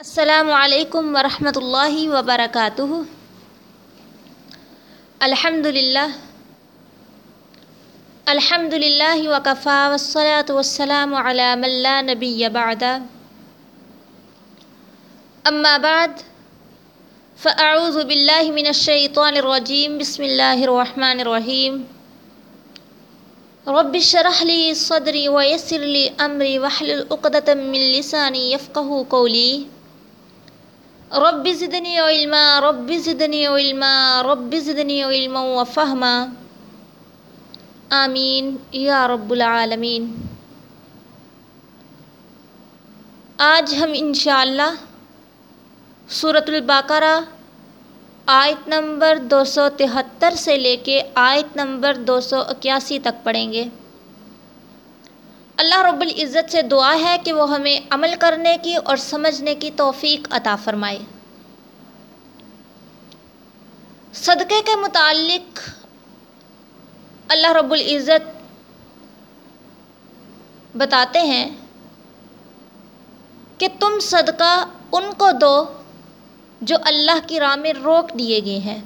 السلام علیکم ورحمۃ اللہ وبرکاتہ۔ الحمد للہ الحمد للہ وقفا وصلاۃ والسلام علی من لا نبی بعد۔ اما بعد، فاعوذ باللہ من الشیطان الرجیم، بسم اللہ الرحمن الرحیم۔ رب اشرح لي صدري ويسر لي امري واحلل عقدة من لساني يفقهوا قولي رب زدنی علما رب زدنی علما رب زدنی علما و فہما۔ آمین، یا رب العالمین آج ہم انشاءاللہ سورۃ البقرہ آیت نمبر دو سو تہتر سے لے کے آیت نمبر دو سو اکیاسی تک پڑھیں گے۔ اللہ رب العزت سے دعا ہے کہ وہ ہمیں عمل کرنے کی اور سمجھنے کی توفیق عطا فرمائے۔ صدقے کے متعلق اللہ رب العزت بتاتے ہیں کہ تم صدقہ ان کو دو جو اللہ کی راہ میں روک دیے گئے ہیں۔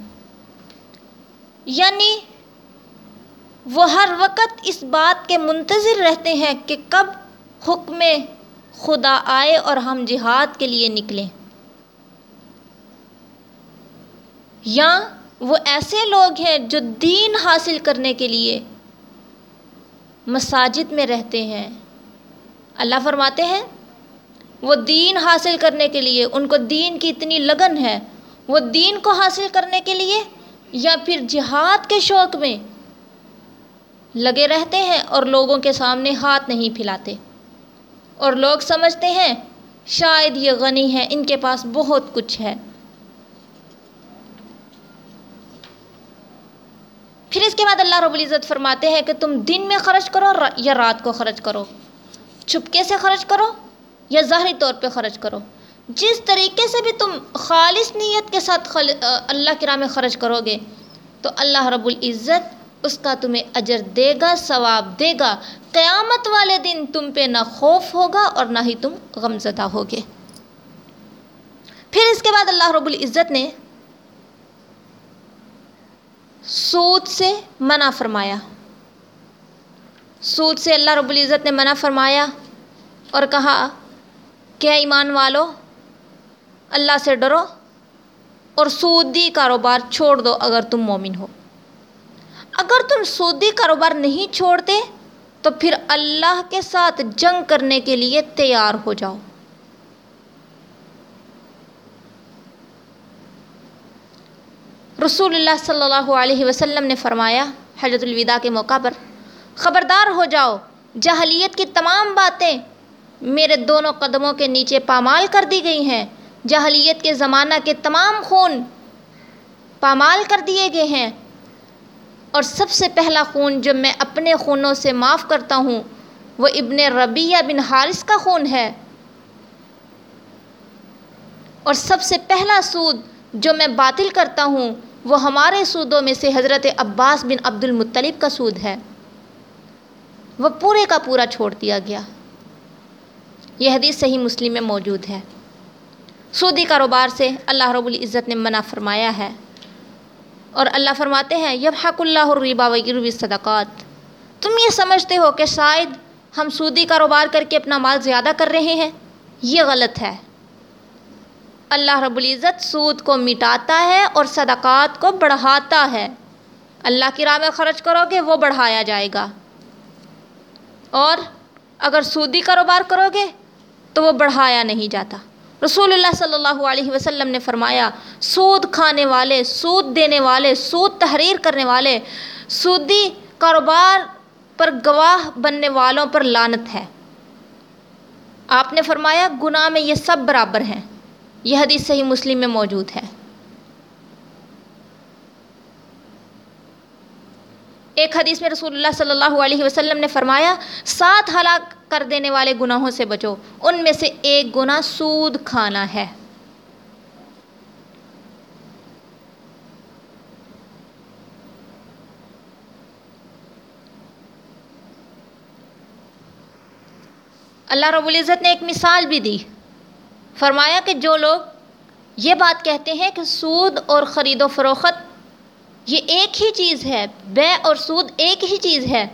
یعنی وہ ہر وقت اس بات کے منتظر رہتے ہیں کہ کب حکم خدا آئے اور ہم جہاد کے لیے نکلیں۔ یا وہ ایسے لوگ ہیں جو دین حاصل کرنے کے لیے مساجد میں رہتے ہیں۔ اللہ فرماتے ہیں، وہ دین حاصل کرنے کے لیے، ان کو دین کی اتنی لگن ہے، وہ دین کو حاصل کرنے کے لیے یا پھر جہاد کے شوق میں لگے رہتے ہیں اور لوگوں کے سامنے ہاتھ نہیں پھیلاتے۔ اور لوگ سمجھتے ہیں، شاید یہ غنی ہے، ان کے پاس بہت کچھ ہے۔ پھر اس کے بعد اللہ رب العزت فرماتے ہیں کہ تم دن میں خرچ کرو یا رات کو خرچ کرو۔ چھپکے سے خرچ کرو یا ظاہری طور پہ خرچ کرو۔ جس طریقے سے بھی تم خالص نیت کے ساتھ اللہ کی راہ میں خرچ کرو گے، تو اللہ رب العزت اس کا تمہیں اجر دے گا، ثواب دے گا۔ قیامت والے دن تم پہ نہ خوف ہوگا اور نہ ہی تم غمزدہ ہوگے۔ پھر اس کے بعد اللہ رب العزت نے سود سے منع فرمایا۔ سود سے اللہ رب العزت نے منع فرمایا اور کہا، کہ ایمان والو، اللہ سے ڈرو اور سودی کاروبار چھوڑ دو اگر تم مومن ہو۔ اگر تم سودی کاروبار نہیں چھوڑتے، تو پھر اللہ کے ساتھ جنگ کرنے کے لیے تیار ہو جاؤ۔ رسول اللہ صلی اللہ علیہ وسلم نے فرمایا حجت الوداع کے موقع پر، خبردار ہو جاؤ جہلیت کی تمام باتیں میرے دونوں قدموں کے نیچے پامال کر دی گئی ہیں۔ جہلیت کے زمانہ کے تمام خون پامال کر دیے گئے ہیں۔ اور سب سے پہلا خون جو میں اپنے خونوں سے معاف کرتا ہوں، وہ ابن ربیہ بن حارث کا خون ہے۔ اور سب سے پہلا سود جو میں باطل کرتا ہوں، وہ ہمارے سودوں میں سے حضرت عباس بن عبد المطلب کا سود ہے۔ وہ پورے کا پورا چھوڑ دیا گیا۔ یہ حدیث صحیح مسلم میں موجود ہے۔ سودی کاروبار سے اللہ رب العزت نے منع فرمایا ہے۔ اور اللہ فرماتے ہیں یب حق اللہ الربا وغیرہ صدقات تم یہ سمجھتے ہو کہ شاید ہم سودی کاروبار کر کے اپنا مال زیادہ کر رہے ہیں؟ یہ غلط ہے۔ اللہ رب العزت سود کو مٹاتا ہے اور صدقات کو بڑھاتا ہے۔ اللہ کی راہ میں خرچ کرو گے، وہ بڑھایا جائے گا۔ اور اگر سودی کاروبار کرو گے، تو وہ بڑھایا نہیں جاتا۔ رسول اللہ صلی اللہ علیہ وسلم نے فرمایا، سود کھانے والے، سود دینے والے، سود تحریر کرنے والے، سودی کاروبار پر گواہ بننے والوں پر لانت ہے۔ آپ نے فرمایا، گناہ میں یہ سب برابر ہیں۔ یہ حدیث صحیح مسلم میں موجود ہے۔ ایک حدیث میں رسول اللہ صلی اللہ علیہ وسلم نے فرمایا، سات ہلاک کر دینے والے گناہوں سے بچو۔ ان میں سے ایک گناہ سود کھانا ہے۔ اللہ رب العزت نے ایک مثال بھی دی۔ فرمایا کہ جو لوگ یہ بات کہتے ہیں کہ سود اور خرید و فروخت یہ ایک ہی چیز ہے، بے اور سود ایک ہی چیز ہے۔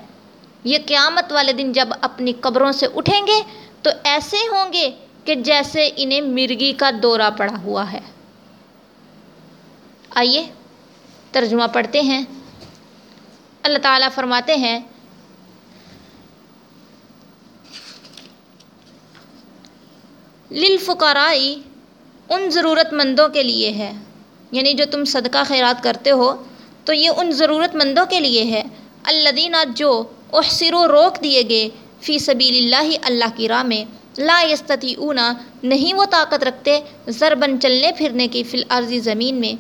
یہ قیامت والے دن جب اپنی قبروں سے اٹھیں گے، تو ایسے ہوں گے کہ جیسے انہیں مرگی کا دورہ پڑا ہوا ہے۔ آئیے ترجمہ پڑھتے ہیں۔ اللہ تعالیٰ فرماتے ہیں، للفقرائی ان ضرورت مندوں کے لیے ہے۔ یعنی جو تم صدقہ خیرات کرتے ہو، تو یہ ان ضرورت مندوں کے لیے ہے۔ الدینہ جو احسر و روک دیے گئے فی سبیل اللہ اللہ کی راہ میں۔ لا یستتی اونا نہیں وہ طاقت رکھتے ضربن چلنے پھرنے کی فی الارضی زمین میں۔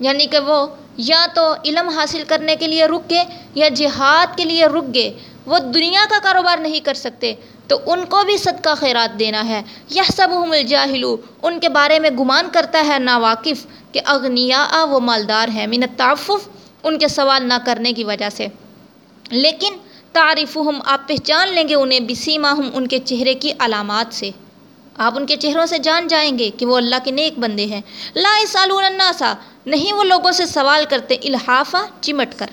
یعنی کہ وہ یا تو علم حاصل کرنے کے لیے رک گئے یا جہاد کے لیے رک گئے۔ وہ دنیا کا کاروبار نہیں کر سکتے، تو ان کو بھی صدقہ خیرات دینا ہے۔ یہ سب الجاہلو، ان کے بارے میں گمان کرتا ہے نا واقف کہ اغنیا وہ مالدار ہیں۔ من تعفف ان کے سوال نہ کرنے کی وجہ سے۔ لیکن تعریف ہم آپ پہچان لیں گے انہیں بسیما ہم ان کے چہرے کی علامات سے۔ آپ ان کے چہروں سے جان جائیں گے کہ وہ اللہ کے نیک بندے ہیں۔ لا سالون الناسا نہیں وہ لوگوں سے سوال کرتے، الحافہ، چمٹ کر۔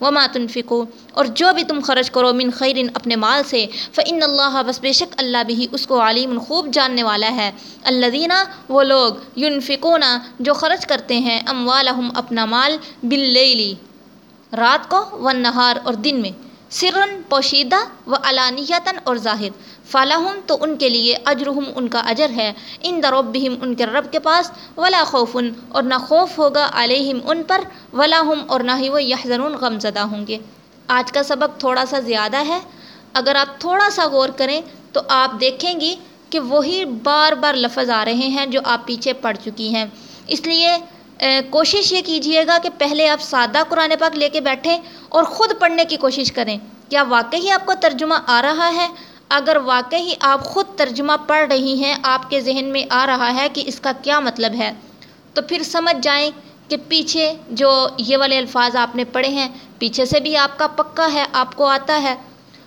وما تنفقو، اور جو بھی تم خرچ کرو من خیرن اپنے مال سے فعن اللہ، بس بے شک اللہ بھی اس کو عالم خوب جاننے والا ہے۔ اللہ دینہ وہ لوگ یونفقونا جو خرچ کرتے ہیں، اموالہم، اپنا مال باللیلی رات کو و نہار اور دن میں۔ سرن پوشیدہ و علانیتاً اور ظاہر۔ فلاحم تو ان کے لیے اجرہم ان کا اجر ہے۔ ان دربہم ان کے رب کے پاس ولا خوفن اور نہ خوف ہوگا علیہم ان پر، ولا ہم اور نہ ہی وہ یحزنون غم زدہ ہوں گے۔ آج کا سبق تھوڑا سا زیادہ ہے۔ اگر آپ تھوڑا سا غور کریں تو آپ دیکھیں گی کہ وہی بار بار لفظ آ رہے ہیں جو آپ پیچھے پڑھ چکی ہیں۔ اس لیے کوشش یہ کیجیے گا کہ پہلے آپ سادہ قرآن پاک لے کے بیٹھیں اور خود پڑھنے کی کوشش کریں۔ کیا واقعی آپ کو ترجمہ آ رہا ہے؟ اگر واقعی آپ خود ترجمہ پڑھ رہی ہیں، آپ کے ذہن میں آ رہا ہے کہ اس کا کیا مطلب ہے۔ تو پھر سمجھ جائیں کہ پیچھے جو یہ والے الفاظ آپ نے پڑھے ہیں، پیچھے سے بھی آپ کا پکا ہے، آپ کو آتا ہے۔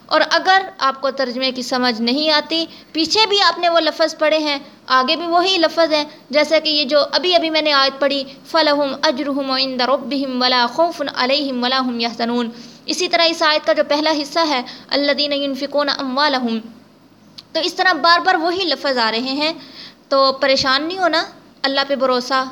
اور اگر آپ کو ترجمے کی سمجھ نہیں آتی، پیچھے بھی آپ نے وہ لفظ پڑھے ہیں آگے بھی وہی لفظ ہیں، جیسا کہ یہ جو ابھی ابھی میں نے آیت پڑھی فلاحم اجرحم عند ربہم ولا خوف علیہم ولا هم یحزنون اسی طرح اس آیت کا جو پہلا حصہ ہے الذین ينفقون اموالہم تو اس طرح بار بار وہی لفظ آ رہے ہیں۔ تو پریشان نہیں ہونا، اللہ پہ بھروسہ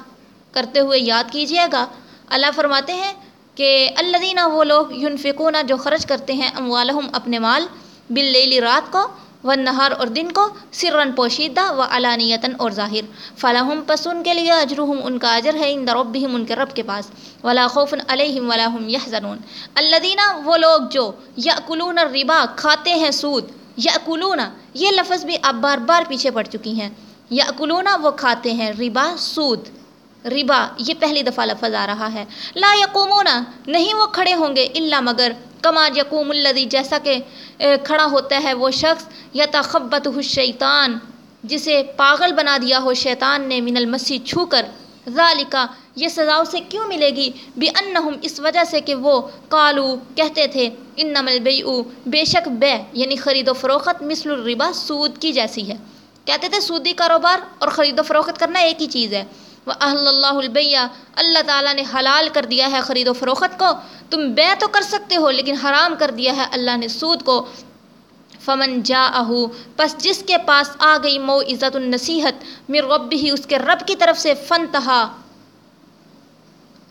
کرتے ہوئے یاد کیجیے گا۔ اللہ فرماتے ہیں کہ الذین وہ لوگ ينفقون جو خرچ کرتے ہیں اموالہم اپنے مال باللیل رات کو و نہار اور دن کو سرن پوشیدہ و علانیتاً اور ظاہر۔ فلاحم پس ان کے لیے اجرحم ان کا اجر ہے ان دربہم ان کے رب کے پاس۔ ولا خوف علیہم ولا هم یحزنون الذین وہ لوگ جو یاکلون الربا، کھاتے ہیں سود یاکلون یہ لفظ بھی اب بار بار پیچھے پڑ چکی ہیں۔ یاکلون وہ کھاتے ہیں ربا، سود۔ ربا، یہ پہلی دفعہ لفظ آ رہا ہے۔ لا یقومون، نہیں وہ کھڑے ہوں گے الا مگر۔ کما یقوم الذی، جیسا کہ کھڑا ہوتا ہے وہ شخص یا تخبت ہو شیطان جسے پاگل بنا دیا ہو شیطان نے من المسی چھو کر۔ ذالکا، یہ سزا اسے کیوں ملے گی؟ بھی انہم اس وجہ سے کہ وہ کالو کہتے تھے انم البیع بے شک بے یعنی خرید و فروخت مثل الربا، سود کی جیسی ہے۔ کہتے تھے، سودی کاروبار اور خرید و فروخت کرنا ایک ہی چیز ہے۔ وہ اللہ البیہ اللہ تعالیٰ نے حلال کر دیا ہے خرید و فروخت کو۔ تم بے تو کر سکتے ہو، لیکن حرام کر دیا ہے اللہ نے سود کو۔ فمن جا اہو پس جس کے پاس آ گئی مو عزت النصیحت میر رب ہی اس کے رب کی طرف سے فن تہا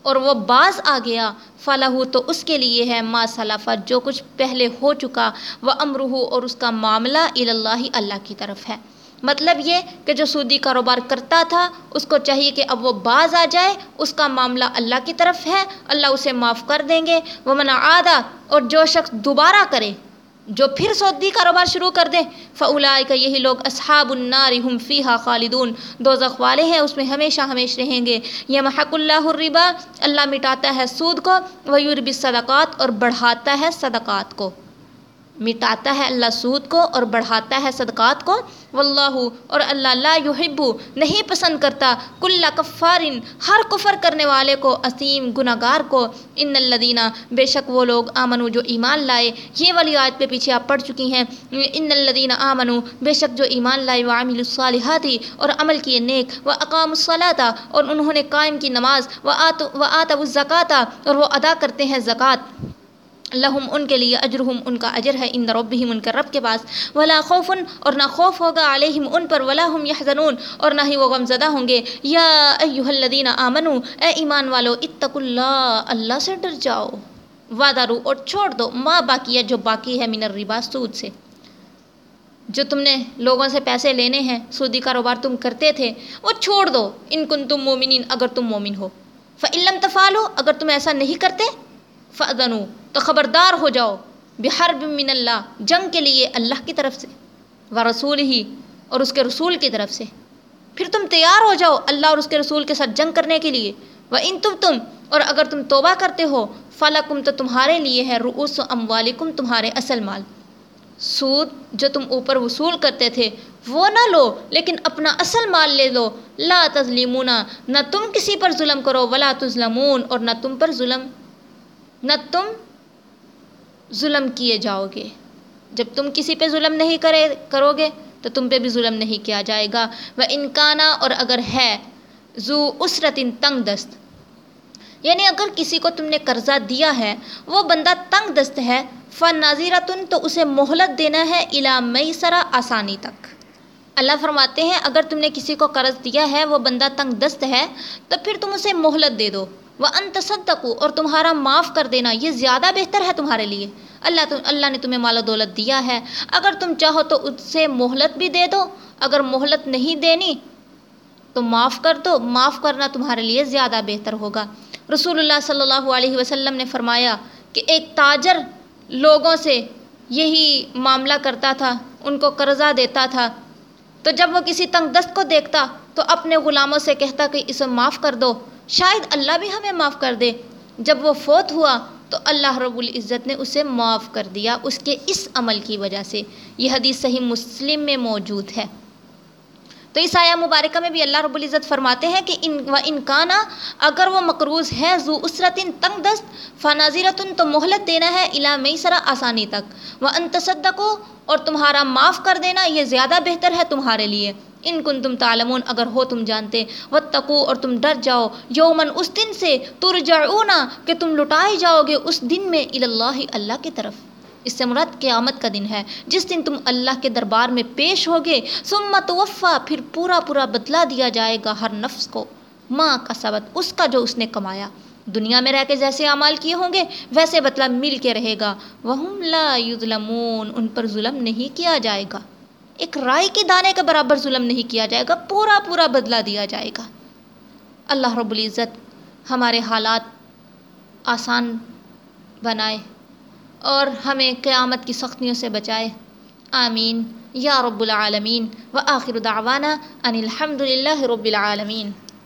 اور وہ بعض آ گیا فلاح تو اس کے لیے ہے ما صلافہ جو کچھ پہلے ہو چکا۔ وہ امرح اور اس کا معاملہ اللہ اللہ کی طرف ہے۔ مطلب یہ کہ جو سودی کاروبار کرتا تھا، اس کو چاہیے کہ اب وہ باز آ جائے، اس کا معاملہ اللہ کی طرف ہے، اللہ اسے معاف کر دیں گے۔ وہ منع آدھا اور جو شخص دوبارہ کرے، جو پھر سعودی کاروبار شروع کر دیں فعلا کا یہی لوگ اصحاب النار ہم فیحہ خالدون۔ دو والے ہیں، اس میں ہمیشہ ہمیش رہیں گے۔ یہ محق اللہ الربا، اللہ مٹاتا ہے سود کو ویورب صدقات اور بڑھاتا ہے صدقات کو۔ مٹاتا ہے اللہ سود کو اور بڑھاتا ہے صدقات کو۔ واللہ، اور اللہ لا یحب، نہیں پسند کرتا۔ کل کفارن، ہر کفر کرنے والے کو، عظیم گناہ گار کو۔ ان الدینہ بے شک وہ لوگ آمنو جو ایمان لائے۔ یہ والی آیت پہ پیچھے آپ پڑھ چکی ہیں۔ ان الدین آمنو بے شک جو ایمان لائے۔ وہ عامل الصالحاتی اور عمل کیے نیک۔ و اقام الصلاۃ اور انہوں نے قائم کی نماز۔ و آت و آت الزکاتہ اور وہ ادا کرتے ہیں زکوٰۃ۔ لہم ان کے لیے اجرہم ان کا اجر ہے ان ربہم ان کے رب کے پاس۔ ولا خوف اور نہ خوف ہوگا علیہم ان پر، ولا ہم یحزنون اور نہ ہی وہ غم زدہ ہوں گے۔ یا ایہا الذین آمنو، اے ایمان والو، اتقوا اللہ اللہ سے ڈر جاؤ۔ وعدہ رو اور چھوڑ دو، ما باقی ہے جو باقی ہے من الربا، سود سے۔ جو تم نے لوگوں سے پیسے لینے ہیں، سودی کاروبار تم کرتے تھے، وہ چھوڑ دو۔ ان کن تم مومنین، اگر تم مومن ہو۔ فعلم تفالو اگر تم ایسا نہیں کرتے فنو تو خبردار ہو جاؤ، بحرب من اللہ جنگ کے لیے اللہ کی طرف سے و رسول ہی اور اس کے رسول کی طرف سے۔ پھر تم تیار ہو جاؤ اللہ اور اس کے رسول کے ساتھ جنگ کرنے کے لیے۔ وہ ان تم تم اور اگر تم توبہ کرتے ہو فلاکم تو تمہارے لیے ہے رؤوس و اموالکم، تمہارے اصل مال۔ سود جو تم اوپر وصول کرتے تھے، وہ نہ لو، لیکن اپنا اصل مال لے لو۔ لا تظلیمون نہ تم کسی پر ظلم کرو، ولا تظلمون، اور نہ تم پر ظلم۔ نہ تم ظلم کیے جاؤ گے۔ جب تم کسی پہ ظلم نہیں کرے، کرو گے، تو تم پہ بھی ظلم نہیں کیا جائے گا۔ وہ انکانہ اور اگر ہے زو اسرت تنگ دست۔ یعنی اگر کسی کو تم نے قرضہ دیا ہے، وہ بندہ تنگ دست ہے فن ناظرتن تو اسے مہلت دینا ہے الا مئی سرا آسانی تک۔ اللہ فرماتے ہیں، اگر تم نے کسی کو قرض دیا ہے، وہ بندہ تنگ دست ہے، تو پھر تم اسے مہلت دے دو۔ وہ ان تصدقو اور تمہارا معاف کر دینا، یہ زیادہ بہتر ہے تمہارے لیے۔ اللہ تم اللہ نے تمہیں مال و دولت دیا ہے۔ اگر تم چاہو تو اس سے مہلت بھی دے دو۔ اگر مہلت نہیں دینی تو معاف کر دو۔ معاف کرنا تمہارے لیے زیادہ بہتر ہوگا۔ رسول اللہ صلی اللہ علیہ وسلم نے فرمایا کہ ایک تاجر لوگوں سے یہی معاملہ کرتا تھا، ان کو قرضہ دیتا تھا۔ تو جب وہ کسی تنگ دست کو دیکھتا تو اپنے غلاموں سے کہتا کہ اسے معاف کر دو۔ شاید اللہ بھی ہمیں معاف کر دے۔ جب وہ فوت ہوا تو اللہ رب العزت نے اسے معاف کر دیا اس کے اس عمل کی وجہ سے۔ یہ حدیث صحیح مسلم میں موجود ہے۔ تو اس آیا مبارکہ میں بھی اللہ رب العزت فرماتے ہیں کہ ان و انکانہ اگر وہ مقروض ہے زو اسرتن تنگ دست، فناظرتن تو مہلت دینا ہے الا مئی سرا آسانی تک۔ وہ انتصدقو اور تمہارا معاف کر دینا، یہ زیادہ بہتر ہے تمہارے لیے۔ ان کن تم تعلمون، اگر ہو تم جانتے و تقو اور تم ڈر جاؤ یومن اس دن سے ترجعونا کہ تم لٹائے جاؤ گے اس دن میں اللہ اللہ کی طرف۔ اس سے مراد قیامت کا دن ہے، جس دن تم اللہ کے دربار میں پیش ہوگے، ثم توفا پھر پورا پورا بدلا دیا جائے گا ہر نفس کو ماں کا سبت اس کا جو اس نے کمایا۔ دنیا میں رہ کے جیسے اعمال کیے ہوں گے، ویسے بدلا مل کے رہے گا۔ وہ لا یظلمون ان پر ظلم نہیں کیا جائے گا۔ ایک رائے کے دانے کے برابر ظلم نہیں کیا جائے گا، پورا پورا بدلہ دیا جائے گا۔ اللہ رب العزت ہمارے حالات آسان بنائے اور ہمیں قیامت کی سختیوں سے بچائے۔ آمین۔ یا رب العالمین۔ و آخر دعوانا ان الحمد للہ رب العالمین۔